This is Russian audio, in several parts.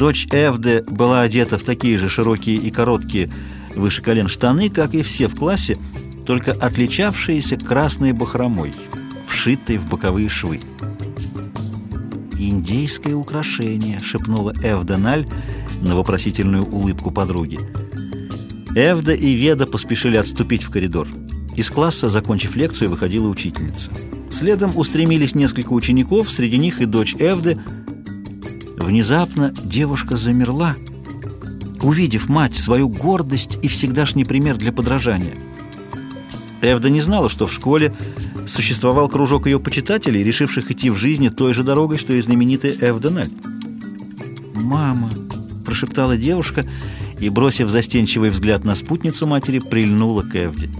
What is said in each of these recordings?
Дочь Эвде была одета в такие же широкие и короткие выше колен штаны, как и все в классе, только отличавшиеся красной бахромой, вшитой в боковые швы. «Индейское украшение», — шепнула Эвда Наль на вопросительную улыбку подруги. Эвда и Веда поспешили отступить в коридор. Из класса, закончив лекцию, выходила учительница. Следом устремились несколько учеников, среди них и дочь Эвды. Внезапно девушка замерла, увидев мать, свою гордость и всегдашний пример для подражания. Эвда не знала, что в школе существовал кружок ее почитателей, решивших идти в жизни той же дорогой, что и знаменитая Эвда. «Мама!» – прошептала девушка и, бросив застенчивый взгляд на спутницу матери, прильнула к Эвде.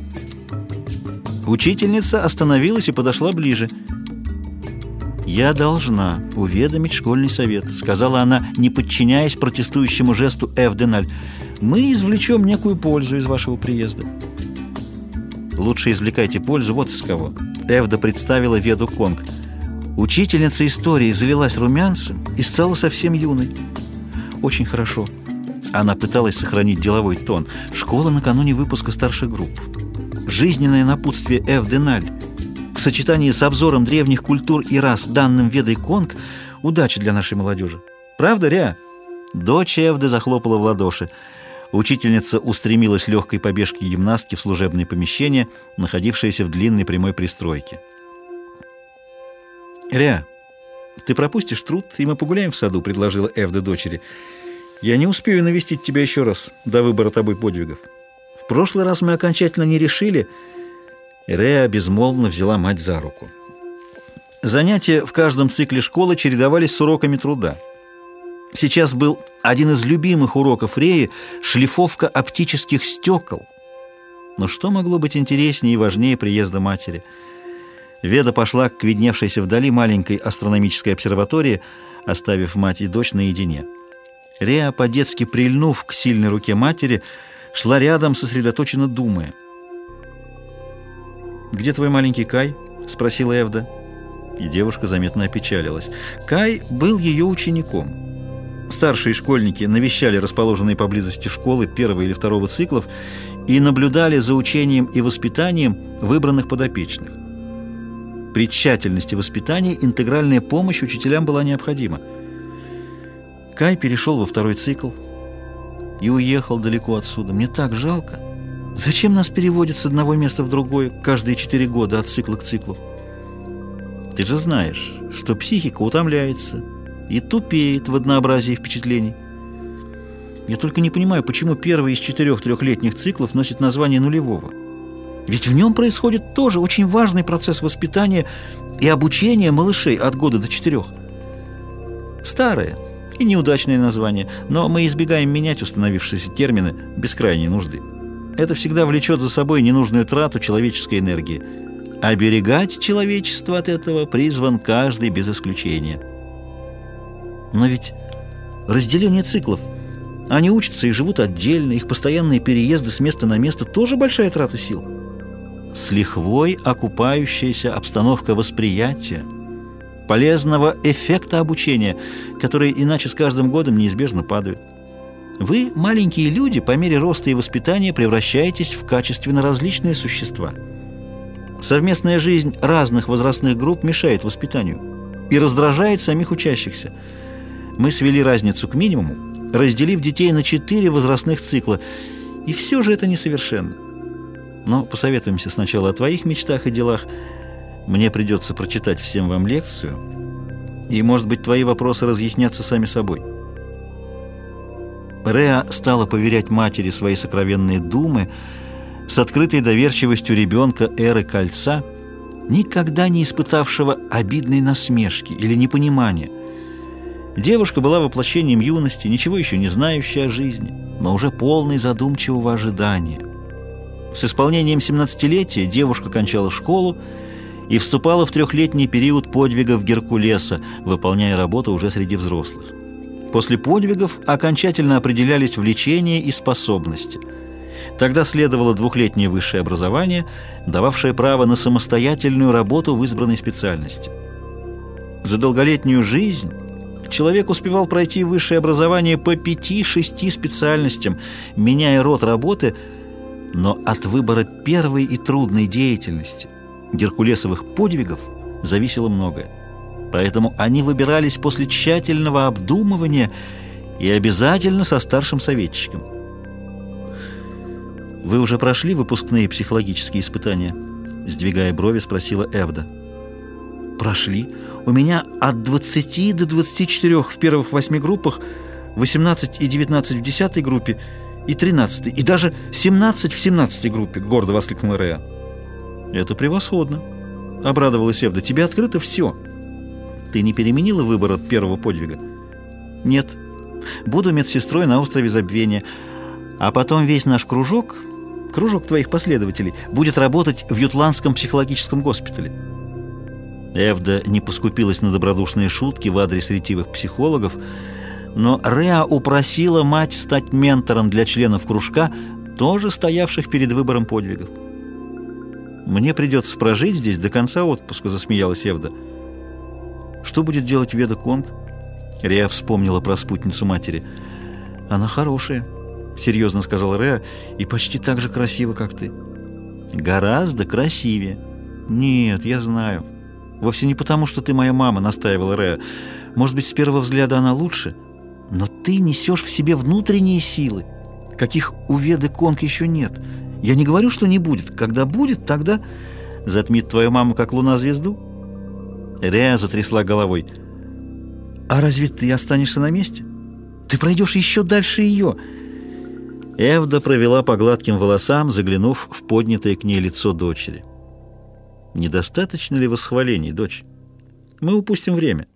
Учительница остановилась и подошла ближе. «Я должна уведомить школьный совет», — сказала она, не подчиняясь протестующему жесту Эвденаль. «Мы извлечем некую пользу из вашего приезда». «Лучше извлекайте пользу вот с кого». Эвда представила Веду Конг. Учительница истории залилась румянцем и стала совсем юной. «Очень хорошо». Она пыталась сохранить деловой тон. «Школа накануне выпуска старших групп» жизненное напутствие Эв Деналь в сочетании с обзором древних культур и рас, данным Ведой Конг, удача для нашей молодежи. Правда, Ря? Дочь Эвды захлопала в ладоши. Учительница устремилась легкой побежкой гимнастки в служебное помещение, находившееся в длинной прямой пристройке. «Ря, ты пропустишь труд, и мы погуляем в саду», — предложила Эвда дочери. «Я не успею навестить тебя еще раз до выбора тобой подвигов» прошлый раз мы окончательно не решили...» Рея безмолвно взяла мать за руку. Занятия в каждом цикле школы чередовались с уроками труда. Сейчас был один из любимых уроков Реи — шлифовка оптических стекол. Но что могло быть интереснее и важнее приезда матери? Веда пошла к видневшейся вдали маленькой астрономической обсерватории, оставив мать и дочь наедине. Рея, по-детски прильнув к сильной руке матери, — шла рядом, сосредоточенно думая. «Где твой маленький Кай?» — спросила Эвда. И девушка заметно опечалилась. Кай был ее учеником. Старшие школьники навещали расположенные поблизости школы первого или второго циклов и наблюдали за учением и воспитанием выбранных подопечных. При тщательности воспитания интегральная помощь учителям была необходима. Кай перешел во второй цикл, и уехал далеко отсюда. Мне так жалко. Зачем нас переводят с одного места в другое каждые четыре года от цикла к циклу? Ты же знаешь, что психика утомляется и тупеет в однообразии впечатлений. Я только не понимаю, почему первый из четырех трехлетних циклов носит название нулевого. Ведь в нем происходит тоже очень важный процесс воспитания и обучения малышей от года до четырех. Старое, и неудачное название, но мы избегаем менять установившиеся термины без крайней нужды. Это всегда влечет за собой ненужную трату человеческой энергии. Оберегать человечество от этого призван каждый без исключения. Но ведь разделение циклов, они учатся и живут отдельно, их постоянные переезды с места на место тоже большая трата сил. С лихвой окупающаяся обстановка восприятия – полезного эффекта обучения, которые иначе с каждым годом неизбежно падают. Вы, маленькие люди, по мере роста и воспитания превращаетесь в качественно различные существа. Совместная жизнь разных возрастных групп мешает воспитанию и раздражает самих учащихся. Мы свели разницу к минимуму, разделив детей на четыре возрастных цикла, и все же это несовершенно. Но посоветуемся сначала о твоих мечтах и делах, мне придется прочитать всем вам лекцию, и, может быть, твои вопросы разъяснятся сами собой. Реа стала поверять матери свои сокровенные думы с открытой доверчивостью ребенка эры кольца, никогда не испытавшего обидной насмешки или непонимания. Девушка была воплощением юности, ничего еще не знающей о жизни, но уже полной задумчивого ожидания. С исполнением 17-летия девушка кончала школу и вступала в трехлетний период подвигов Геркулеса, выполняя работу уже среди взрослых. После подвигов окончательно определялись влечения и способности. Тогда следовало двухлетнее высшее образование, дававшее право на самостоятельную работу в избранной специальности. За долголетнюю жизнь человек успевал пройти высшее образование по пяти-шести специальностям, меняя род работы, но от выбора первой и трудной деятельности, геркулесовых подвигов, зависело многое. Поэтому они выбирались после тщательного обдумывания и обязательно со старшим советчиком. «Вы уже прошли выпускные психологические испытания?» Сдвигая брови, спросила Эвда. «Прошли. У меня от 20 до 24 в первых восьми группах, 18 и 19 в десятой группе и 13, и даже 17 в 17 группе», — гордо воскликнула Реа. «Это превосходно», — обрадовалась Эвда. «Тебе открыто все». «Ты не переменила выбор от первого подвига?» «Нет. Буду медсестрой на острове Забвения, а потом весь наш кружок...» кружок твоих последователей будет работать в Ютландском психологическом госпитале. Эвда не поскупилась на добродушные шутки в адрес ретивых психологов, но Реа упросила мать стать ментором для членов кружка, тоже стоявших перед выбором подвигов. «Мне придется прожить здесь до конца отпуска», — засмеялась Эвда. «Что будет делать Веда Конг?» Реа вспомнила про спутницу матери. «Она хорошая». — серьезно сказал Реа, — «и почти так же красиво, как ты». «Гораздо красивее». «Нет, я знаю. Вовсе не потому, что ты моя мама», — настаивала Реа. «Может быть, с первого взгляда она лучше, но ты несешь в себе внутренние силы, каких у Веды Конг еще нет. Я не говорю, что не будет. Когда будет, тогда затмит твою маму, как луна звезду». Реа затрясла головой. «А разве ты останешься на месте? Ты пройдешь еще дальше ее». Эвда провела по гладким волосам, заглянув в поднятое к ней лицо дочери. «Недостаточно ли восхвалений, дочь? Мы упустим время».